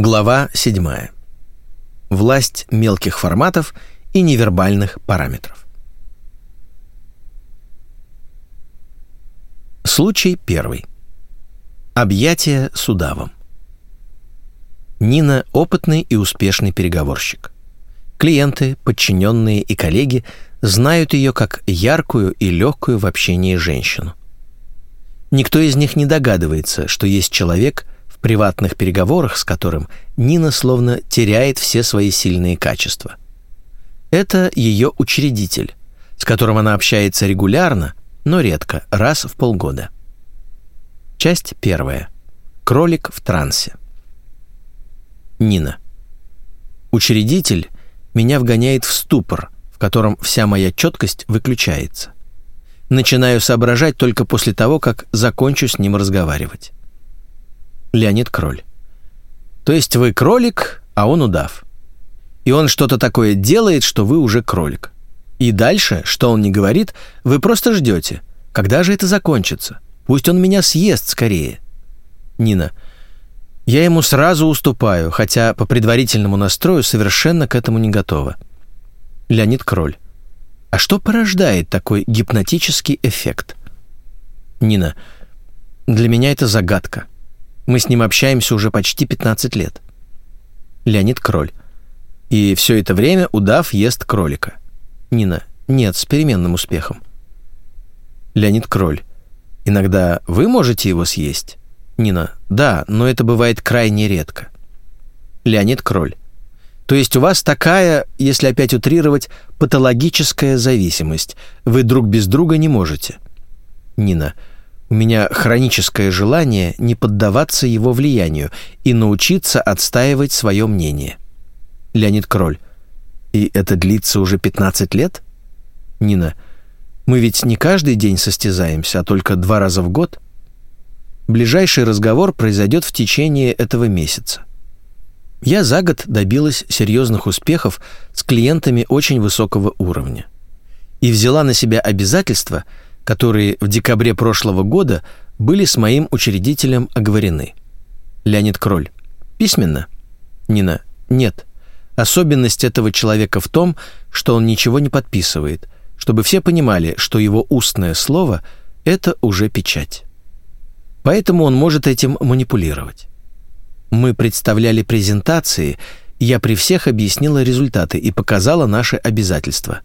Глава 7. Власть мелких форматов и невербальных параметров. Случай первый. Объятие с удавом. Нина – опытный и успешный переговорщик. Клиенты, подчиненные и коллеги знают ее как яркую и легкую в общении женщину. Никто из них не догадывается, что есть человек – в приватных переговорах с которым Нина словно теряет все свои сильные качества. Это ее учредитель, с которым она общается регулярно, но редко, раз в полгода. Часть первая. Кролик в трансе. Нина. Учредитель меня вгоняет в ступор, в котором вся моя четкость выключается. Начинаю соображать только после того, как закончу с ним разговаривать. Леонид Кроль. То есть вы кролик, а он удав. И он что-то такое делает, что вы уже кролик. И дальше, что он не говорит, вы просто ждете. Когда же это закончится? Пусть он меня съест скорее. Нина. Я ему сразу уступаю, хотя по предварительному настрою совершенно к этому не готова. Леонид Кроль. А что порождает такой гипнотический эффект? Нина. Для меня это загадка. Мы с ним общаемся уже почти 15 лет. Леонид Кроль. И все это время удав ест кролика. Нина. Нет, с переменным успехом. Леонид Кроль. Иногда вы можете его съесть? Нина. Да, но это бывает крайне редко. Леонид Кроль. То есть у вас такая, если опять утрировать, патологическая зависимость. Вы друг без друга не можете. Нина. У меня хроническое желание не поддаваться его влиянию и научиться отстаивать свое мнение. Леонид Кроль. И это длится уже 15 лет? Нина. Мы ведь не каждый день состязаемся, а только два раза в год. Ближайший разговор произойдет в течение этого месяца. Я за год добилась серьезных успехов с клиентами очень высокого уровня и взяла на себя обязательство – которые в декабре прошлого года были с моим учредителем оговорены. Леонид Кроль. Письменно? Нина. Нет. Особенность этого человека в том, что он ничего не подписывает, чтобы все понимали, что его устное слово – это уже печать. Поэтому он может этим манипулировать. Мы представляли презентации, я при всех объяснила результаты и показала наши обязательства.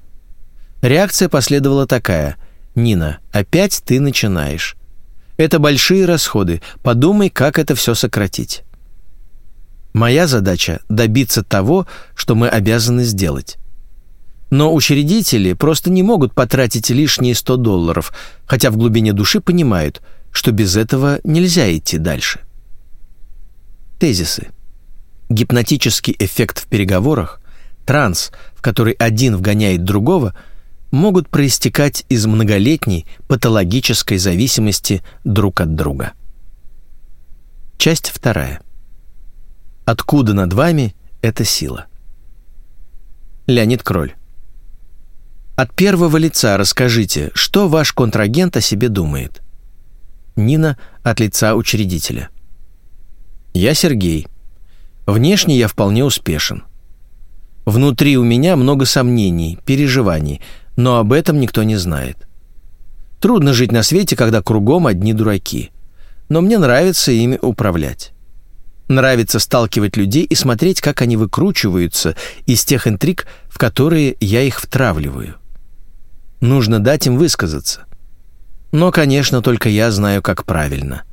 Реакция последовала такая – «Нина, опять ты начинаешь. Это большие расходы. Подумай, как это все сократить». Моя задача – добиться того, что мы обязаны сделать. Но учредители просто не могут потратить лишние 100 долларов, хотя в глубине души понимают, что без этого нельзя идти дальше. Тезисы. Гипнотический эффект в переговорах, транс, в который один вгоняет другого – могут проистекать из многолетней патологической зависимости друг от друга. Часть вторая. Откуда над вами эта сила? Леонид Кроль. От первого лица расскажите, что ваш контрагент о себе думает. Нина от лица учредителя. Я Сергей. Внешне я вполне успешен. Внутри у меня много сомнений, переживаний – но об этом никто не знает. Трудно жить на свете, когда кругом одни дураки. Но мне нравится ими управлять. Нравится сталкивать людей и смотреть, как они выкручиваются из тех интриг, в которые я их втравливаю. Нужно дать им высказаться. Но, конечно, только я знаю, как правильно.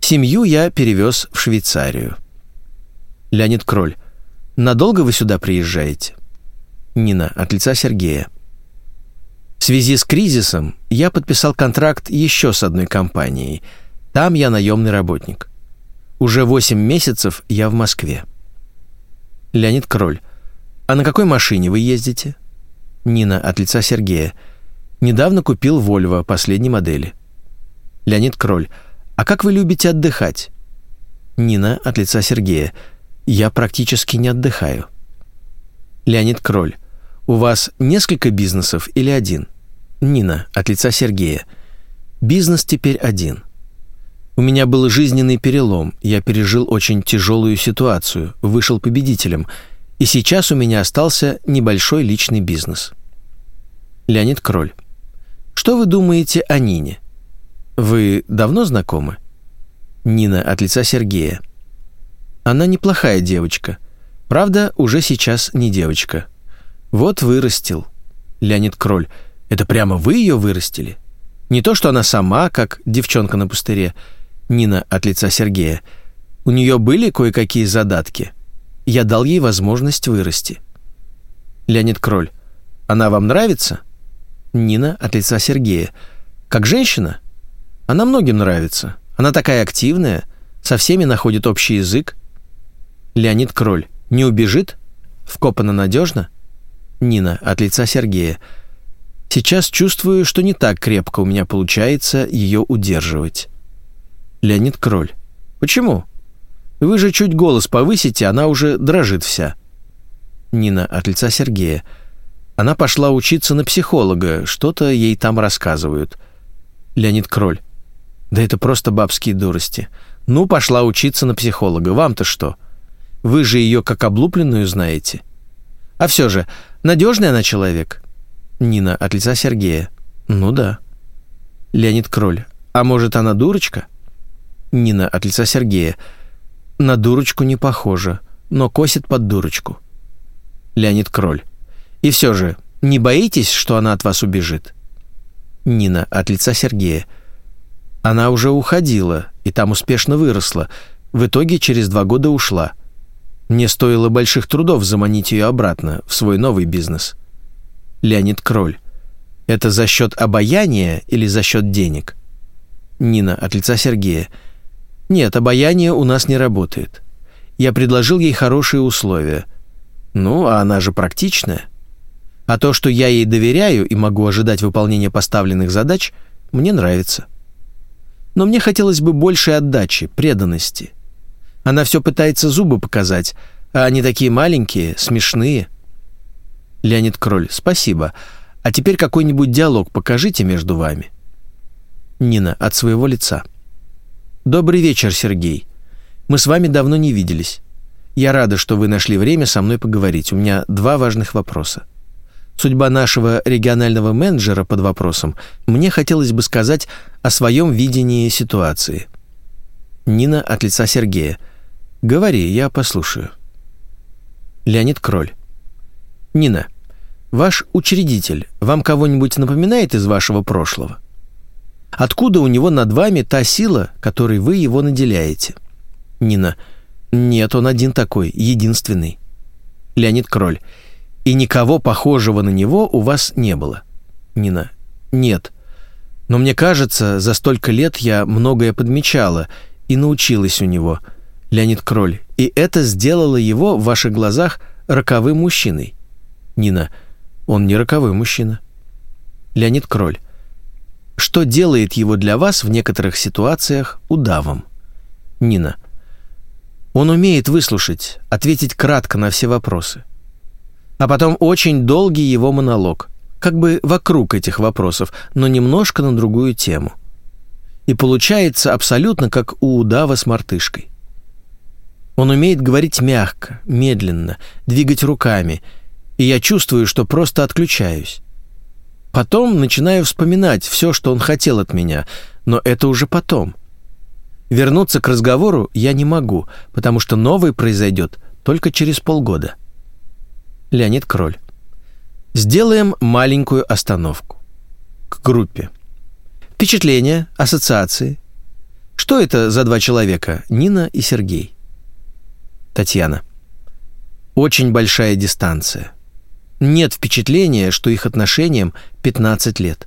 Семью я перевез в Швейцарию. Леонид Кроль. Надолго вы сюда приезжаете? Нина, от лица Сергея. В связи с кризисом я подписал контракт еще с одной компанией. Там я наемный работник. Уже 8 месяцев я в Москве. Леонид Кроль. А на какой машине вы ездите? Нина от лица Сергея. Недавно купил Volvo последней модели. Леонид Кроль. А как вы любите отдыхать? Нина от лица Сергея. Я практически не отдыхаю. Леонид Кроль. У вас несколько бизнесов или один? Нина, от лица Сергея. Бизнес теперь один. У меня был жизненный перелом, я пережил очень тяжелую ситуацию, вышел победителем, и сейчас у меня остался небольшой личный бизнес. Леонид Кроль. Что вы думаете о Нине? Вы давно знакомы? Нина от лица Сергея. Она неплохая девочка. Правда, уже сейчас не девочка. Вот вырастил. Леонид Кроль. Это прямо вы ее вырастили? Не то, что она сама, как девчонка на пустыре. Нина от лица Сергея. У нее были кое-какие задатки. Я дал ей возможность вырасти. Леонид Кроль. Она вам нравится? Нина от лица Сергея. Как женщина? Она многим нравится. Она такая активная, со всеми находит общий язык. Леонид Кроль. Не убежит? Вкопано надежно? Нина от лица Сергея. Сейчас чувствую, что не так крепко у меня получается ее удерживать. Леонид Кроль. Почему? Вы же чуть голос повысите, она уже дрожит вся. Нина от лица Сергея. Она пошла учиться на психолога, что-то ей там рассказывают. Леонид Кроль. Да это просто бабские дурости. Ну, пошла учиться на психолога. Вам-то что? Вы же ее как облупленную знаете. А все же, надежный она человек. Нина от лица Сергея. Ну да. Леонид Кроль. А может, она дурочка? Нина от лица Сергея. На дурочку не похожа, но косит под дурочку. Леонид Кроль. И все же, не боитесь, что она от вас убежит? Нина от лица Сергея. Она уже уходила, и там успешно выросла. В итоге через два года ушла. Мне стоило больших трудов заманить ее обратно в свой новый бизнес. Леонид Кроль. Это за счет обаяния или за счет денег? Нина от лица Сергея. Нет, обаяние у нас не работает. Я предложил ей хорошие условия. Ну, а она же практичная. А то, что я ей доверяю и могу ожидать выполнения поставленных задач, мне нравится. Но мне хотелось бы большей отдачи, преданности. Она все пытается зубы показать, а они такие маленькие, смешные. Леонид Кроль, спасибо. А теперь какой-нибудь диалог покажите между вами. Нина от своего лица. Добрый вечер, Сергей. Мы с вами давно не виделись. Я рада, что вы нашли время со мной поговорить. У меня два важных вопроса. Судьба нашего регионального менеджера под вопросом. Мне хотелось бы сказать о своем видении ситуации. Нина от лица Сергея. Говори, я послушаю. Леонид Кроль. Нина, ваш учредитель вам кого-нибудь напоминает из вашего прошлого? Откуда у него над вами та сила, которой вы его наделяете? Нина. Нет, он один такой, единственный. Леонид Кроль. И никого похожего на него у вас не было. Нина. Нет. Но мне кажется, за столько лет я многое подмечала и научилась у него. Леонид Кроль. И это сделало его в ваших глазах роковым мужчиной. Нина. Он не роковой мужчина. Леонид Кроль. Что делает его для вас в некоторых ситуациях удавом? Нина. Он умеет выслушать, ответить кратко на все вопросы а потом очень долгий его монолог, как бы вокруг этих вопросов, но немножко на другую тему. И получается абсолютно как у удава с мартышкой. Он умеет говорить мягко, медленно, двигать руками, и я чувствую, что просто отключаюсь. Потом начинаю вспоминать все, что он хотел от меня, но это уже потом. Вернуться к разговору я не могу, потому что новый произойдет только через полгода. Леонид Кроль. Сделаем маленькую остановку. К группе. Впечатления, ассоциации. Что это за два человека, Нина и Сергей? Татьяна. Очень большая дистанция. Нет впечатления, что их отношениям 15 лет.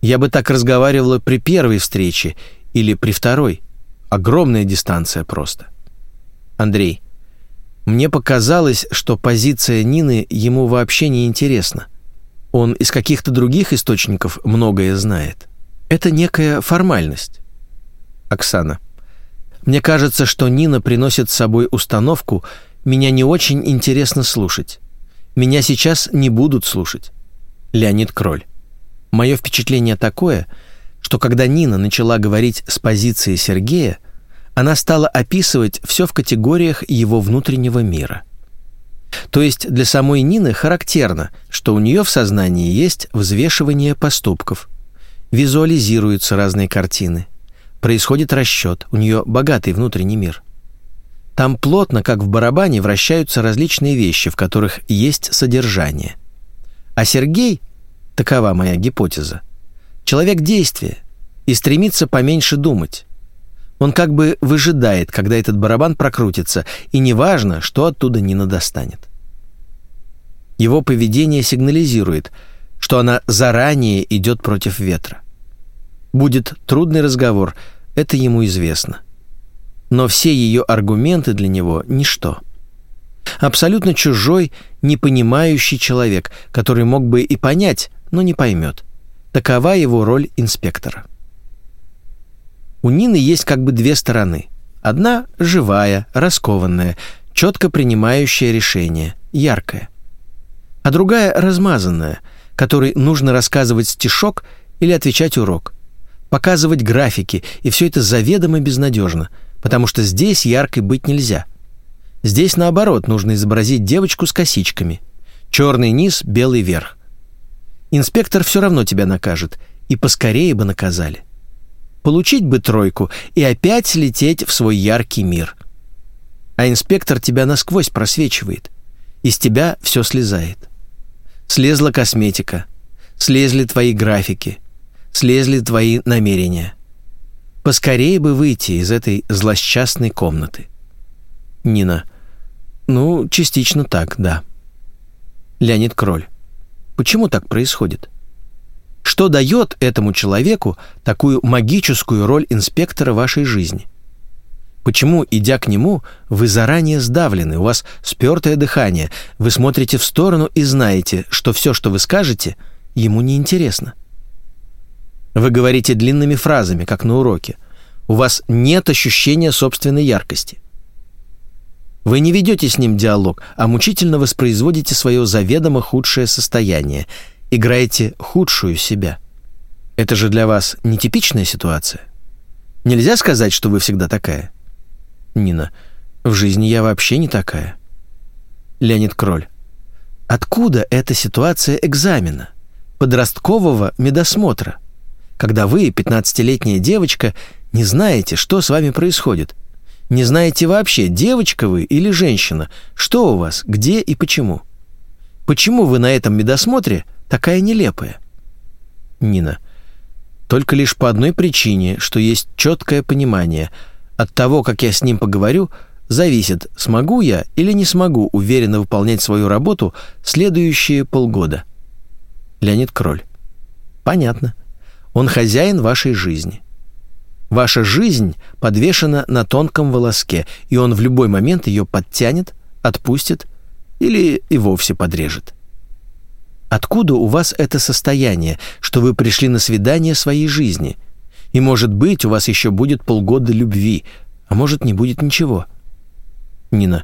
Я бы так разговаривала при первой встрече или при второй. Огромная дистанция просто. Андрей. Мне показалось, что позиция Нины ему вообще не интересна. Он из каких-то других источников многое знает. Это некая формальность. Оксана. Мне кажется, что Нина приносит с собой установку «меня не очень интересно слушать». Меня сейчас не будут слушать. Леонид Кроль. Мое впечатление такое, что когда Нина начала говорить с позиции Сергея, она стала описывать все в категориях его внутреннего мира. То есть для самой Нины характерно, что у нее в сознании есть взвешивание поступков, визуализируются разные картины, происходит расчет, у нее богатый внутренний мир. Там плотно, как в барабане, вращаются различные вещи, в которых есть содержание. А Сергей, такова моя гипотеза, человек действия и стремится поменьше думать. Он как бы выжидает, когда этот барабан прокрутится, и неважно, что оттуда Нина достанет. Его поведение сигнализирует, что она заранее идет против ветра. Будет трудный разговор, это ему известно. Но все ее аргументы для него – ничто. Абсолютно чужой, непонимающий человек, который мог бы и понять, но не поймет. Такова его роль инспектора. У Нины есть как бы две стороны. Одна – живая, раскованная, четко принимающая решения, яркая. А другая – размазанная, которой нужно рассказывать стишок или отвечать урок, показывать графики, и все это заведомо безнадежно, потому что здесь яркой быть нельзя. Здесь, наоборот, нужно изобразить девочку с косичками. Черный низ, белый верх. Инспектор все равно тебя накажет, и поскорее бы наказали получить бы тройку и опять лететь в свой яркий мир. А инспектор тебя насквозь просвечивает. Из тебя все слезает. Слезла косметика, слезли твои графики, слезли твои намерения. Поскорее бы выйти из этой злосчастной комнаты. Нина. Ну, частично так, да. Леонид Кроль. Почему так происходит? Что дает этому человеку такую магическую роль инспектора вашей жизни? Почему, идя к нему, вы заранее сдавлены, у вас спертое дыхание, вы смотрите в сторону и знаете, что все, что вы скажете, ему неинтересно? Вы говорите длинными фразами, как на уроке. У вас нет ощущения собственной яркости. Вы не ведете с ним диалог, а мучительно воспроизводите свое заведомо худшее состояние – играете худшую себя. Это же для вас нетипичная ситуация. Нельзя сказать, что вы всегда такая. Нина. В жизни я вообще не такая. Леонид Кроль. Откуда эта ситуация экзамена? Подросткового медосмотра? Когда вы, 15-летняя девочка, не знаете, что с вами происходит. Не знаете вообще, девочка вы или женщина, что у вас, где и почему. Почему вы на этом медосмотре – такая нелепая? Нина. Только лишь по одной причине, что есть четкое понимание. От того, как я с ним поговорю, зависит, смогу я или не смогу уверенно выполнять свою работу следующие полгода. Леонид Кроль. Понятно. Он хозяин вашей жизни. Ваша жизнь подвешена на тонком волоске, и он в любой момент ее подтянет, отпустит или и вовсе подрежет. Откуда у вас это состояние, что вы пришли на свидание своей жизни? И, может быть, у вас еще будет полгода любви, а может, не будет ничего. Нина,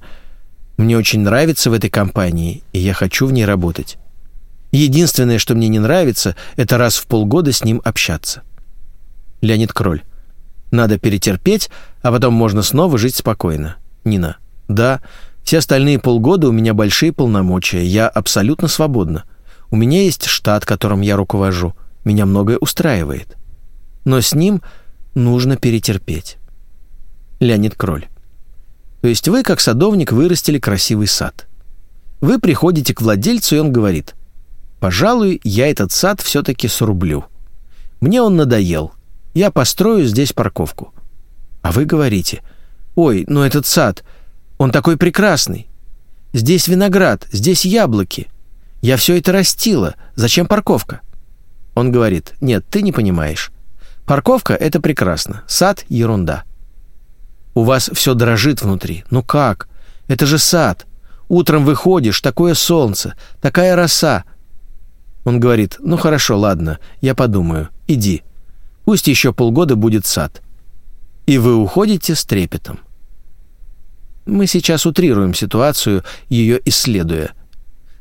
мне очень нравится в этой компании, и я хочу в ней работать. Единственное, что мне не нравится, это раз в полгода с ним общаться. Леонид Кроль. Надо перетерпеть, а потом можно снова жить спокойно. Нина. Да, все остальные полгода у меня большие полномочия, я абсолютно свободна. У меня есть штат, которым я руковожу. Меня многое устраивает. Но с ним нужно перетерпеть. Леонид Кроль. То есть вы, как садовник, вырастили красивый сад. Вы приходите к владельцу, и он говорит, «Пожалуй, я этот сад все-таки срублю. Мне он надоел. Я построю здесь парковку». А вы говорите, «Ой, но этот сад, он такой прекрасный. Здесь виноград, здесь яблоки. Я все это растила. Зачем парковка?» Он говорит, «Нет, ты не понимаешь. Парковка — это прекрасно. Сад — ерунда. У вас все дрожит внутри. Ну как? Это же сад. Утром выходишь, такое солнце, такая роса». Он говорит, «Ну хорошо, ладно, я подумаю. Иди. Пусть еще полгода будет сад». И вы уходите с трепетом. Мы сейчас утрируем ситуацию, ее исследуя –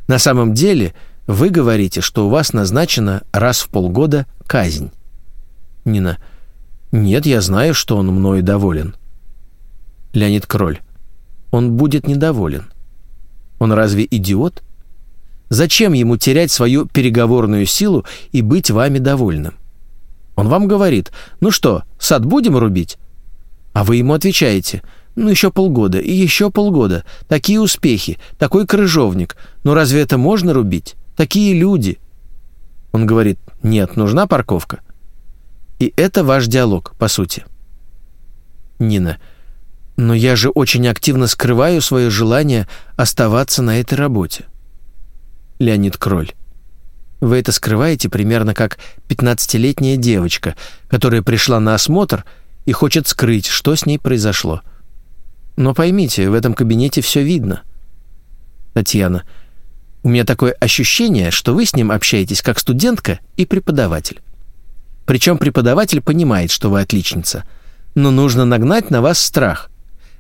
на самом деле вы говорите, что у вас назначена раз в полгода казнь. Нина. Нет, я знаю, что он мною доволен. Леонид Кроль. Он будет недоволен. Он разве идиот? Зачем ему терять свою переговорную силу и быть вами довольным? Он вам говорит, ну что, сад будем рубить? А вы ему отвечаете, ну еще полгода и еще полгода. Такие успехи, такой крыжовник. Но разве это можно рубить? Такие люди. Он говорит, нет, нужна парковка. И это ваш диалог, по сути. Нина, но я же очень активно скрываю свое желание оставаться на этой работе. Леонид Кроль. Вы это скрываете примерно как 15-летняя девочка, которая пришла на осмотр и хочет скрыть, что с ней произошло. Но поймите, в этом кабинете все видно. Татьяна. У меня такое ощущение, что вы с ним общаетесь как студентка и преподаватель. Причем преподаватель понимает, что вы отличница, но нужно нагнать на вас страх,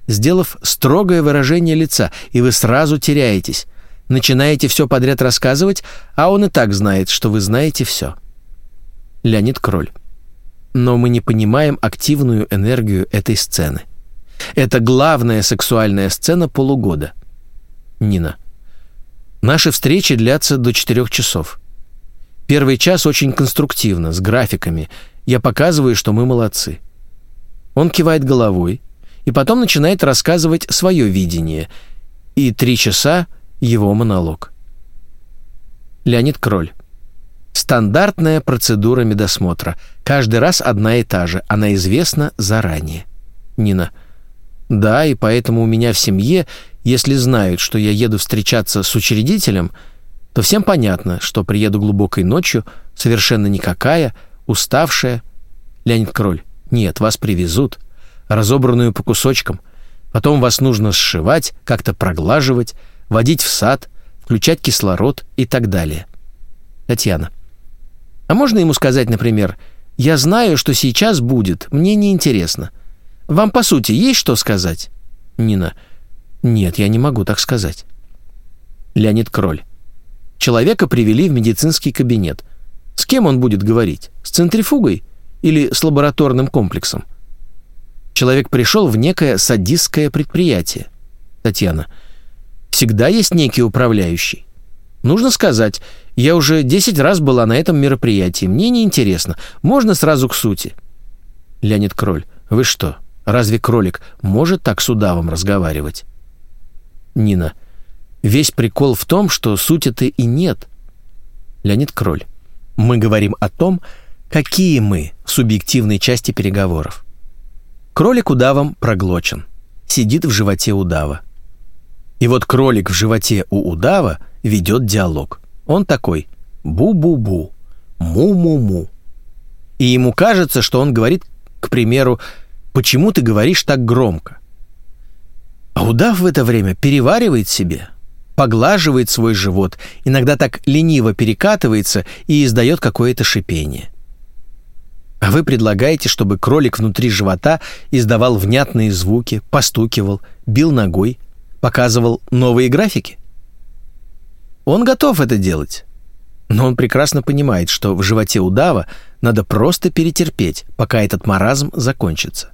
сделав строгое выражение лица, и вы сразу теряетесь, начинаете все подряд рассказывать, а он и так знает, что вы знаете все. Леонид Кроль. Но мы не понимаем активную энергию этой сцены. Это главная сексуальная сцена полугода. Нина. Наши встречи длятся до четырех часов. Первый час очень конструктивно, с графиками. Я показываю, что мы молодцы. Он кивает головой и потом начинает рассказывать свое видение. И три часа его монолог. Леонид Кроль. Стандартная процедура медосмотра. Каждый раз одна и та же. Она известна заранее. Нина. Да, и поэтому у меня в семье, если знают, что я еду встречаться с учредителем, то всем понятно, что приеду глубокой ночью, совершенно никакая, уставшая. Леонид Кроль. Нет, вас привезут, разобранную по кусочкам. Потом вас нужно сшивать, как-то проглаживать, водить в сад, включать кислород и так далее. Татьяна. А можно ему сказать, например, «Я знаю, что сейчас будет, мне не интересно. Вам, по сути, есть что сказать?» Нина. «Нет, я не могу так сказать». Леонид Кроль. Человека привели в медицинский кабинет. С кем он будет говорить? С центрифугой или с лабораторным комплексом? Человек пришел в некое садистское предприятие. Татьяна всегда есть некий управляющий. Нужно сказать, я уже 10 раз была на этом мероприятии, мне не интересно. Можно сразу к сути. Леонид Кроль, вы что, разве кролик может так с удавом разговаривать? Нина, весь прикол в том, что сути-то и нет. Леонид Кроль, мы говорим о том, какие мы в субъективной части переговоров. Кролик удавом проглочен, сидит в животе удава. И вот кролик в животе у удава ведет диалог. Он такой «бу-бу-бу», «му-му-му». И ему кажется, что он говорит, к примеру, «почему ты говоришь так громко?» А удав в это время переваривает себе, поглаживает свой живот, иногда так лениво перекатывается и издает какое-то шипение. А вы предлагаете, чтобы кролик внутри живота издавал внятные звуки, постукивал, бил ногой, показывал новые графики. Он готов это делать, но он прекрасно понимает, что в животе удава надо просто перетерпеть, пока этот маразм закончится.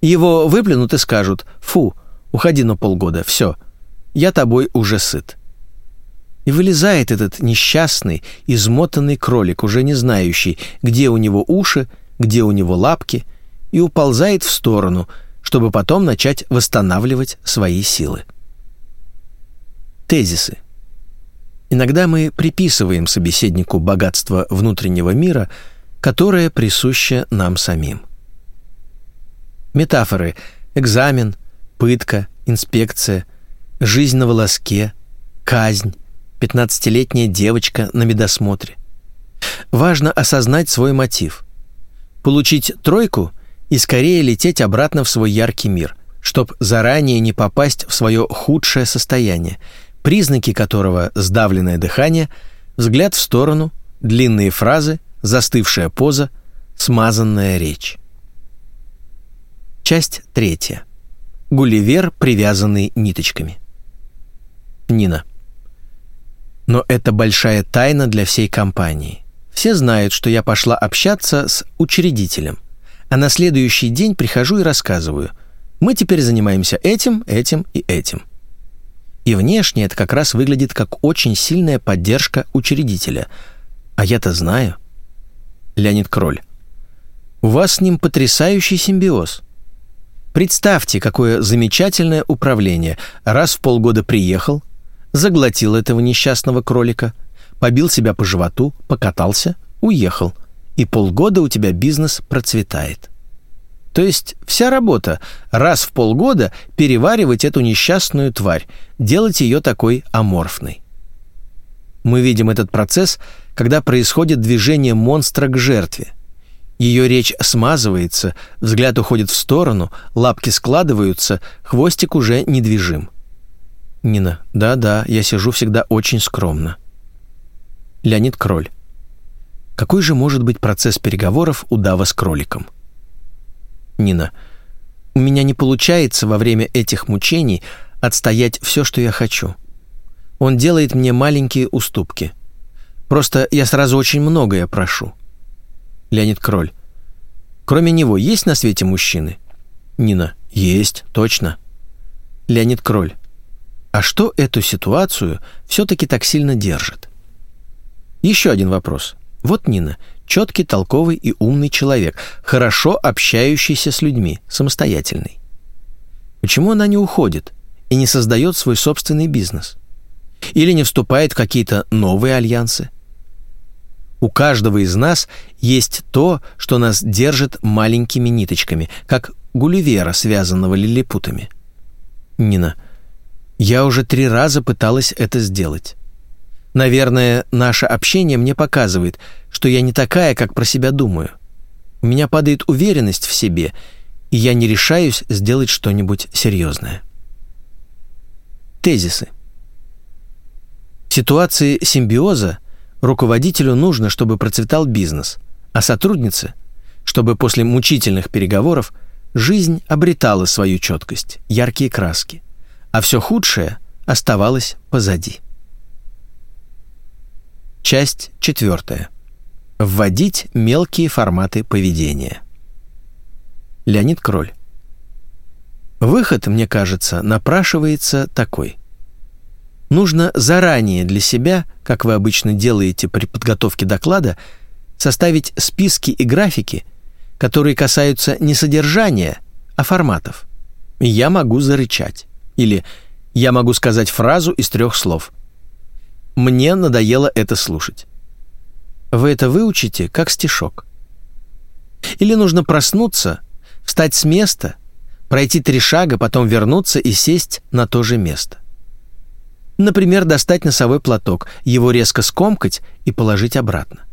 Его выплюнут и скажут «Фу, уходи на полгода, все, я тобой уже сыт». И вылезает этот несчастный, измотанный кролик, уже не знающий, где у него уши, где у него лапки, и уползает в сторону – чтобы потом начать восстанавливать свои силы. Тезисы. Иногда мы приписываем собеседнику богатство внутреннего мира, которое присуще нам самим. Метафоры «экзамен», «пытка», «инспекция», «жизнь на волоске», «казнь», «пятнадцатилетняя девочка на медосмотре». Важно осознать свой мотив. Получить тройку – и скорее лететь обратно в свой яркий мир, чтобы заранее не попасть в свое худшее состояние, признаки которого сдавленное дыхание, взгляд в сторону, длинные фразы, застывшая поза, смазанная речь. Часть третья. Гулливер, привязанный ниточками. Нина. Но это большая тайна для всей компании. Все знают, что я пошла общаться с учредителем, а на следующий день прихожу и рассказываю. Мы теперь занимаемся этим, этим и этим. И внешне это как раз выглядит как очень сильная поддержка учредителя. А я-то знаю. Леонид Кроль. У вас с ним потрясающий симбиоз. Представьте, какое замечательное управление. Раз в полгода приехал, заглотил этого несчастного кролика, побил себя по животу, покатался, уехал. И полгода у тебя бизнес процветает. То есть вся работа раз в полгода переваривать эту несчастную тварь, делать ее такой аморфной. Мы видим этот процесс, когда происходит движение монстра к жертве. Ее речь смазывается, взгляд уходит в сторону, лапки складываются, хвостик уже недвижим. Нина. Да-да, я сижу всегда очень скромно. Леонид Кроль. Какой же может быть процесс переговоров у Дава с кроликом? Нина. У меня не получается во время этих мучений отстоять все, что я хочу. Он делает мне маленькие уступки. Просто я сразу очень многое прошу. Леонид Кроль. Кроме него есть на свете мужчины? Нина. Есть, точно. Леонид Кроль. А что эту ситуацию все-таки так сильно держит? Еще один вопрос. Вот Нина, четкий, толковый и умный человек, хорошо общающийся с людьми, самостоятельный. Почему она не уходит и не создает свой собственный бизнес? Или не вступает в какие-то новые альянсы? У каждого из нас есть то, что нас держит маленькими ниточками, как гулливера, связанного лилипутами. Нина, я уже три раза пыталась это сделать. Наверное, наше общение мне показывает, что я не такая, как про себя думаю. У меня падает уверенность в себе, и я не решаюсь сделать что-нибудь серьезное. Тезисы. В ситуации симбиоза руководителю нужно, чтобы процветал бизнес, а сотруднице, чтобы после мучительных переговоров жизнь обретала свою четкость, яркие краски, а все худшее оставалось позади. Часть четвертая. Вводить мелкие форматы поведения. Леонид Кроль. Выход, мне кажется, напрашивается такой. Нужно заранее для себя, как вы обычно делаете при подготовке доклада, составить списки и графики, которые касаются не содержания, а форматов. я могу зарычать. Или я могу сказать фразу из трех слов – мне надоело это слушать. Вы это выучите как стишок. Или нужно проснуться, встать с места, пройти три шага, потом вернуться и сесть на то же место. Например, достать носовой платок, его резко скомкать и положить обратно.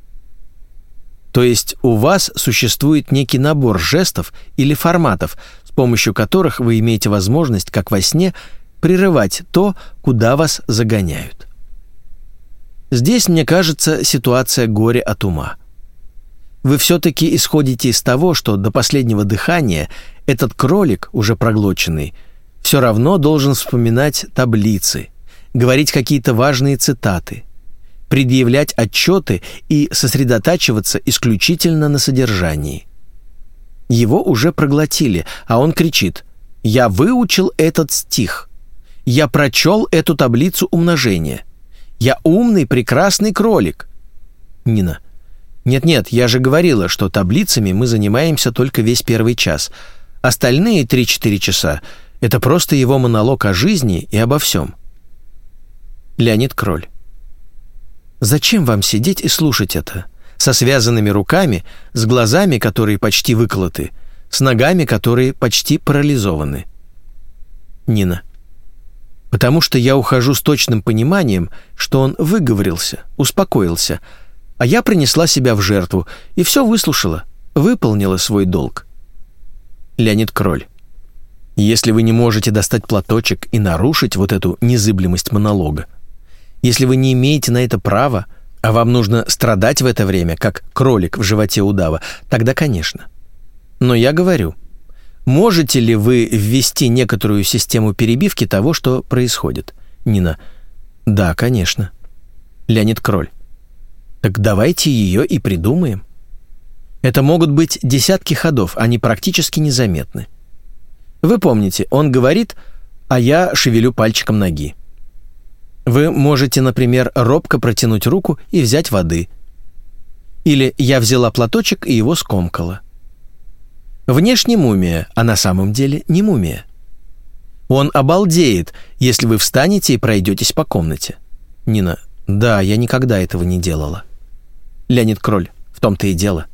То есть у вас существует некий набор жестов или форматов, с помощью которых вы имеете возможность, как во сне, прерывать то, куда вас загоняют. Здесь, мне кажется, ситуация горе от ума. Вы все-таки исходите из того, что до последнего дыхания этот кролик, уже проглоченный, все равно должен вспоминать таблицы, говорить какие-то важные цитаты, предъявлять отчеты и сосредотачиваться исключительно на содержании. Его уже проглотили, а он кричит «Я выучил этот стих», «Я прочел эту таблицу умножения», я умный, прекрасный кролик. Нина. Нет-нет, я же говорила, что таблицами мы занимаемся только весь первый час. Остальные 3-4 часа — это просто его монолог о жизни и обо всем. Леонид Кроль. Зачем вам сидеть и слушать это? Со связанными руками, с глазами, которые почти выколоты, с ногами, которые почти парализованы. Нина потому что я ухожу с точным пониманием, что он выговорился, успокоился, а я принесла себя в жертву и все выслушала, выполнила свой долг. Леонид Кроль. Если вы не можете достать платочек и нарушить вот эту незыблемость монолога, если вы не имеете на это права, а вам нужно страдать в это время, как кролик в животе удава, тогда, конечно. Но я говорю – Можете ли вы ввести некоторую систему перебивки того, что происходит? Нина. Да, конечно. Леонид Кроль. Так давайте ее и придумаем. Это могут быть десятки ходов, они практически незаметны. Вы помните, он говорит, а я шевелю пальчиком ноги. Вы можете, например, робко протянуть руку и взять воды. Или я взяла платочек и его скомкала. Внешне мумия, а на самом деле не мумия. Он обалдеет, если вы встанете и пройдетесь по комнате. Нина, да, я никогда этого не делала. Леонид Кроль, в том-то и дело.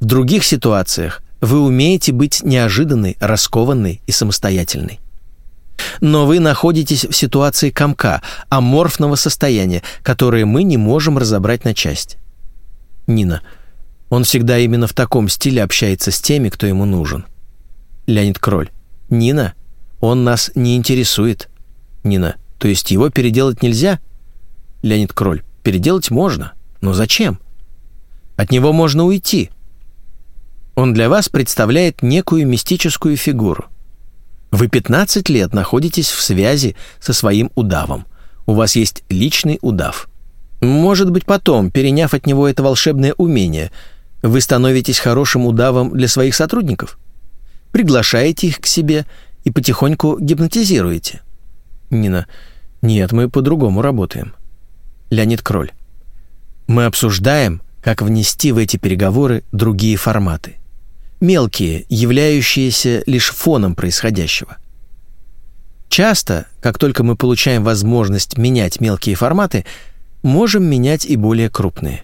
В других ситуациях вы умеете быть неожиданной, раскованной и самостоятельной. Но вы находитесь в ситуации комка, аморфного состояния, которое мы не можем разобрать на части. Нина, он всегда именно в таком стиле общается с теми, кто ему нужен. Леонид Кроль. Нина, он нас не интересует. Нина, то есть его переделать нельзя? Леонид Кроль. Переделать можно, но зачем? От него можно уйти. Он для вас представляет некую мистическую фигуру. Вы 15 лет находитесь в связи со своим удавом. У вас есть личный удав. Может быть, потом, переняв от него это волшебное умение, вы становитесь хорошим удавом для своих сотрудников? Приглашаете их к себе и потихоньку гипнотизируете? Нина. Нет, мы по-другому работаем. Леонид Кроль. Мы обсуждаем, как внести в эти переговоры другие форматы – мелкие, являющиеся лишь фоном происходящего. Часто, как только мы получаем возможность менять мелкие форматы, можем менять и более крупные.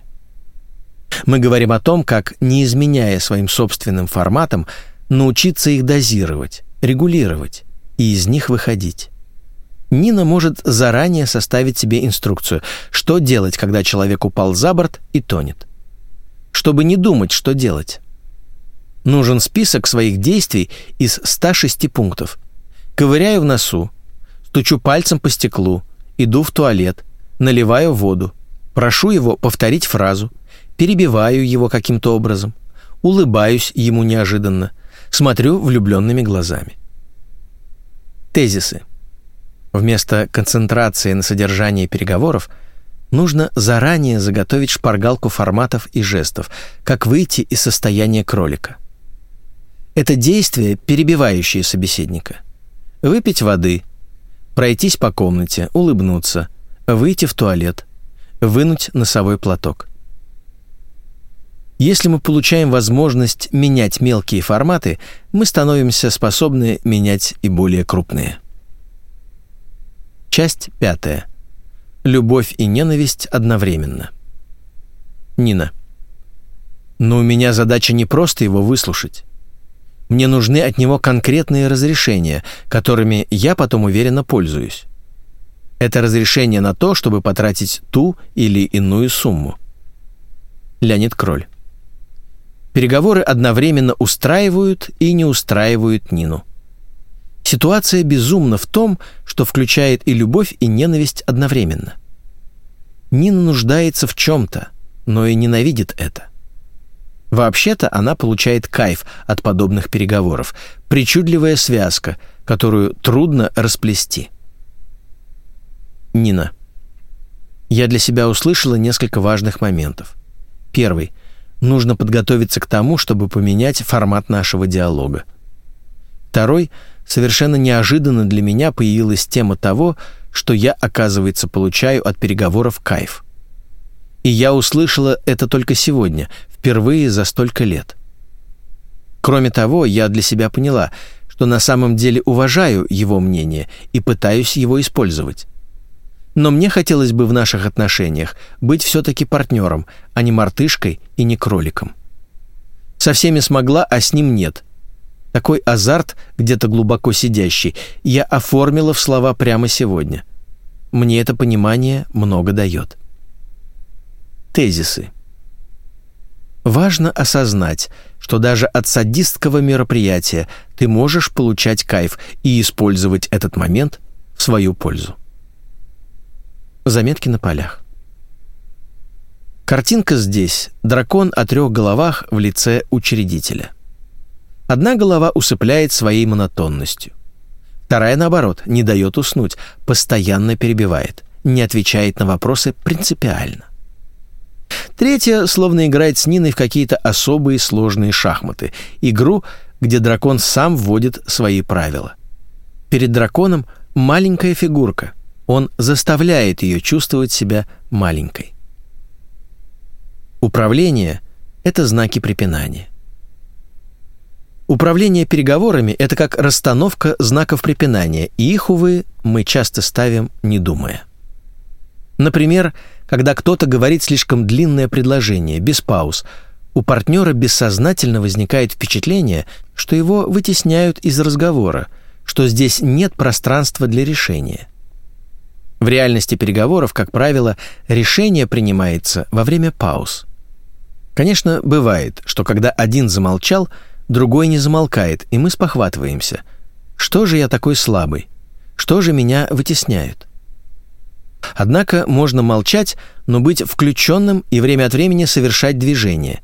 Мы говорим о том, как, не изменяя своим собственным форматам, научиться их дозировать, регулировать и из них выходить. Нина может заранее составить себе инструкцию, что делать, когда человек упал за борт и тонет. Чтобы не думать, что делать, Нужен список своих действий из 106 пунктов. Ковыряю в носу, стучу пальцем по стеклу, иду в туалет, наливаю воду, прошу его повторить фразу, перебиваю его каким-то образом, улыбаюсь ему неожиданно, смотрю влюбленными глазами. Тезисы. Вместо концентрации на содержании переговоров нужно заранее заготовить шпаргалку форматов и жестов, как выйти из состояния кролика. Это действие, перебивающее собеседника. Выпить воды, пройтись по комнате, улыбнуться, выйти в туалет, вынуть носовой платок. Если мы получаем возможность менять мелкие форматы, мы становимся способны менять и более крупные. Часть пятая. Любовь и ненависть одновременно. Нина. Но у меня задача не просто его выслушать. Мне нужны от него конкретные разрешения, которыми я потом уверенно пользуюсь. Это разрешение на то, чтобы потратить ту или иную сумму. Леонид Кроль. Переговоры одновременно устраивают и не устраивают Нину. Ситуация безумна в том, что включает и любовь, и ненависть одновременно. Нина нуждается в чем-то, но и ненавидит это. Вообще-то она получает кайф от подобных переговоров, причудливая связка, которую трудно расплести. Нина. Я для себя услышала несколько важных моментов. Первый. Нужно подготовиться к тому, чтобы поменять формат нашего диалога. Второй. Совершенно неожиданно для меня появилась тема того, что я, оказывается, получаю от переговоров кайф. И я услышала это только сегодня, впервые за столько лет. Кроме того, я для себя поняла, что на самом деле уважаю его мнение и пытаюсь его использовать. Но мне хотелось бы в наших отношениях быть все-таки партнером, а не мартышкой и не кроликом. Со всеми смогла, а с ним нет. Такой азарт, где-то глубоко сидящий, я оформила в слова прямо сегодня. Мне это понимание много дает. Тезисы. Важно осознать, что даже от садистского мероприятия ты можешь получать кайф и использовать этот момент в свою пользу. Заметки на полях. Картинка здесь – дракон о трех головах в лице учредителя. Одна голова усыпляет своей монотонностью. Вторая, наоборот, не дает уснуть, постоянно перебивает, не отвечает на вопросы принципиально. Третья словно играет с Ниной в какие-то особые сложные шахматы. Игру, где дракон сам вводит свои правила. Перед драконом маленькая фигурка. Он заставляет ее чувствовать себя маленькой. Управление – это знаки препинания. Управление переговорами – это как расстановка знаков препинания, и их, увы, мы часто ставим, не думая. Например, когда кто-то говорит слишком длинное предложение, без пауз, у партнера бессознательно возникает впечатление, что его вытесняют из разговора, что здесь нет пространства для решения. В реальности переговоров, как правило, решение принимается во время пауз. Конечно, бывает, что когда один замолчал, другой не замолкает, и мы спохватываемся. Что же я такой слабый? Что же меня вытесняют? Однако можно молчать, но быть включенным и время от времени совершать движение.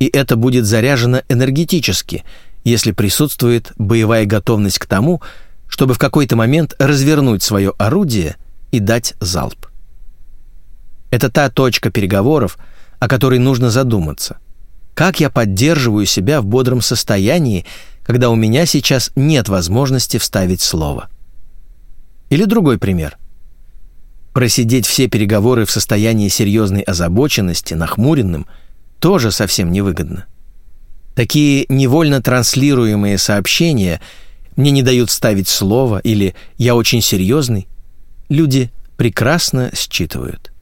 И это будет заряжено энергетически, если присутствует боевая готовность к тому, чтобы в какой-то момент развернуть свое орудие и дать залп. Это та точка переговоров, о которой нужно задуматься. Как я поддерживаю себя в бодром состоянии, когда у меня сейчас нет возможности вставить слово? Или другой пример. Просидеть все переговоры в состоянии серьезной озабоченности, нахмуренным, тоже совсем невыгодно. Такие невольно транслируемые сообщения «мне не дают ставить слово» или «я очень серьезный» люди прекрасно считывают.